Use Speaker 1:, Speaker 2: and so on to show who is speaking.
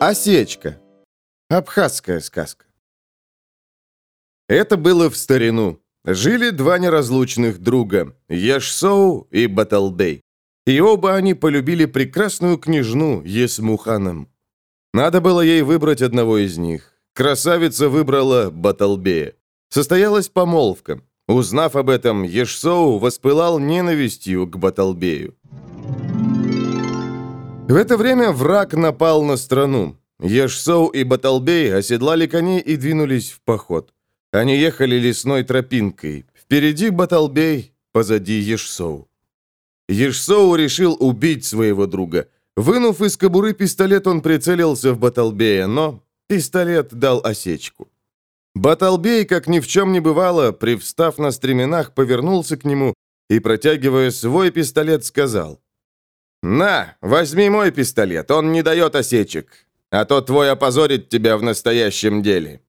Speaker 1: Осечка. Абхазская сказка. Это было в старину. Жили два неразлучных друга, Ешсоу и Баталбей. И оба они полюбили прекрасную княжну Есмуханом. Надо было ей выбрать одного из них. Красавица выбрала Баталбея. Состоялась помолвка. Узнав об этом, Ешсоу воспылал ненавистью к Баталбею. В это время враг напал на страну. Ешсоу и Баталбей оседлали коней и двинулись в поход. Они ехали лесной тропинкой. Впереди Баталбей, позади Ешсоу. Ешсоу решил убить своего друга. Вынув из кобуры пистолет, он прицелился в Баталбея, но пистолет дал осечку. Баталбей, как ни в чем не бывало, привстав на стременах, повернулся к нему и, протягивая свой пистолет, сказал, «На, возьми мой пистолет, он не дает осечек, а то твой опозорит тебя в настоящем деле».